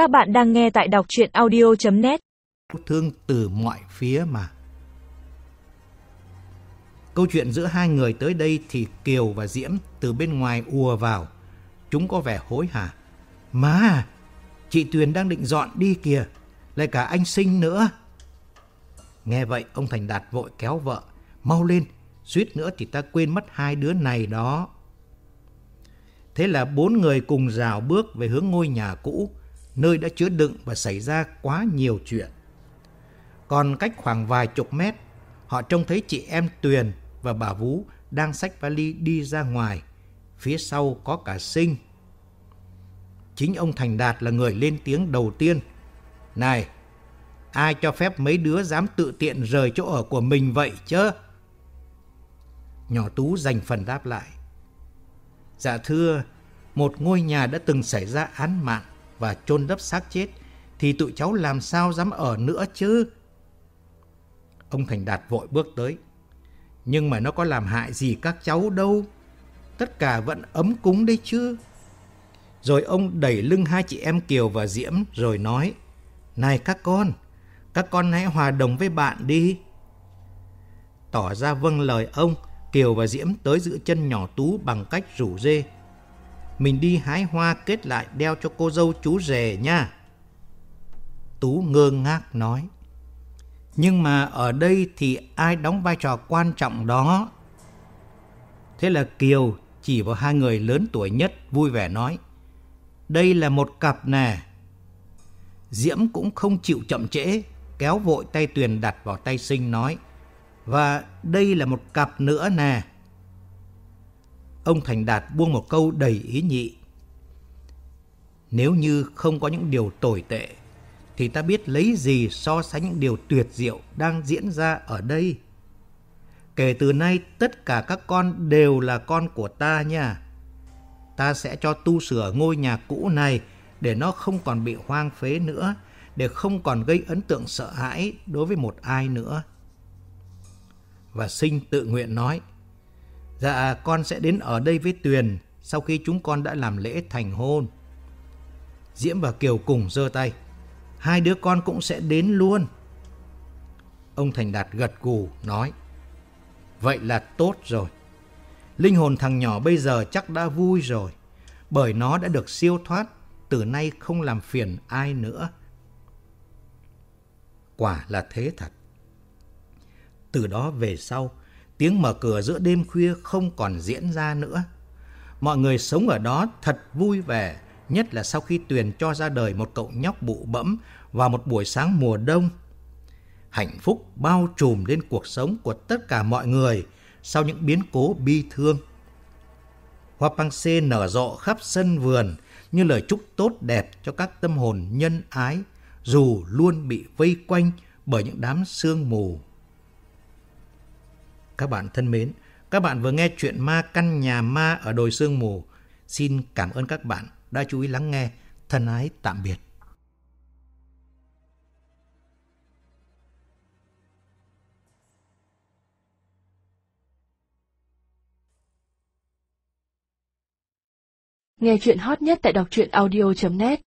Các bạn đang nghe tại đọc chuyện audio.net thương từ mọi phía mà. Câu chuyện giữa hai người tới đây thì Kiều và Diễm từ bên ngoài ùa vào. Chúng có vẻ hối hả. Má, chị Tuyền đang định dọn đi kìa, lại cả anh Sinh nữa. Nghe vậy ông Thành Đạt vội kéo vợ. Mau lên, suýt nữa thì ta quên mất hai đứa này đó. Thế là bốn người cùng rào bước về hướng ngôi nhà cũ, nơi đã chứa đựng và xảy ra quá nhiều chuyện. Còn cách khoảng vài chục mét, họ trông thấy chị em Tuyền và bà Vũ đang xách vali đi ra ngoài. Phía sau có cả Sinh. Chính ông Thành Đạt là người lên tiếng đầu tiên. Này, ai cho phép mấy đứa dám tự tiện rời chỗ ở của mình vậy chứ? Nhỏ Tú dành phần đáp lại. Dạ thưa, một ngôi nhà đã từng xảy ra án mạng và chôn đắp xác chết, thì tụi cháu làm sao dám ở nữa chứ? Ông Thành Đạt vội bước tới. Nhưng mà nó có làm hại gì các cháu đâu. Tất cả vẫn ấm cúng đấy chứ. Rồi ông đẩy lưng hai chị em Kiều và Diễm rồi nói. Này các con, các con hãy hòa đồng với bạn đi. Tỏ ra vâng lời ông, Kiều và Diễm tới giữ chân nhỏ Tú bằng cách rủ dê. Mình đi hái hoa kết lại đeo cho cô dâu chú rể nha. Tú ngơ ngác nói. Nhưng mà ở đây thì ai đóng vai trò quan trọng đó? Thế là Kiều chỉ vào hai người lớn tuổi nhất vui vẻ nói. Đây là một cặp nè. Diễm cũng không chịu chậm trễ, kéo vội tay Tuyền đặt vào tay Sinh nói. Và đây là một cặp nữa nè. Ông Thành Đạt buông một câu đầy ý nhị. Nếu như không có những điều tồi tệ, thì ta biết lấy gì so sánh những điều tuyệt diệu đang diễn ra ở đây. Kể từ nay, tất cả các con đều là con của ta nha. Ta sẽ cho tu sửa ngôi nhà cũ này để nó không còn bị hoang phế nữa, để không còn gây ấn tượng sợ hãi đối với một ai nữa. Và Sinh tự nguyện nói, Dạ, con sẽ đến ở đây với Tuyền sau khi chúng con đã làm lễ thành hôn. Diễm và Kiều cùng giơ tay. Hai đứa con cũng sẽ đến luôn. Ông Thành Đạt gật gù nói. Vậy là tốt rồi. Linh hồn thằng nhỏ bây giờ chắc đã vui rồi. Bởi nó đã được siêu thoát, từ nay không làm phiền ai nữa. Quả là thế thật. Từ đó về sau, tiếng mở cửa giữa đêm khuya không còn diễn ra nữa. Mọi người sống ở đó thật vui vẻ, nhất là sau khi Tuyền cho ra đời một cậu nhóc bụ bẫm vào một buổi sáng mùa đông. Hạnh phúc bao trùm lên cuộc sống của tất cả mọi người sau những biến cố bi thương. Hoa pang xê nở rộ khắp sân vườn như lời chúc tốt đẹp cho các tâm hồn nhân ái, dù luôn bị vây quanh bởi những đám sương mù. Các bạn thân mến, các bạn vừa nghe chuyện ma căn nhà ma ở đồi sương mù. Xin cảm ơn các bạn đã chú ý lắng nghe. Thân ái tạm biệt. Nghe chuyện hot nhất tại đọc truyện audio.net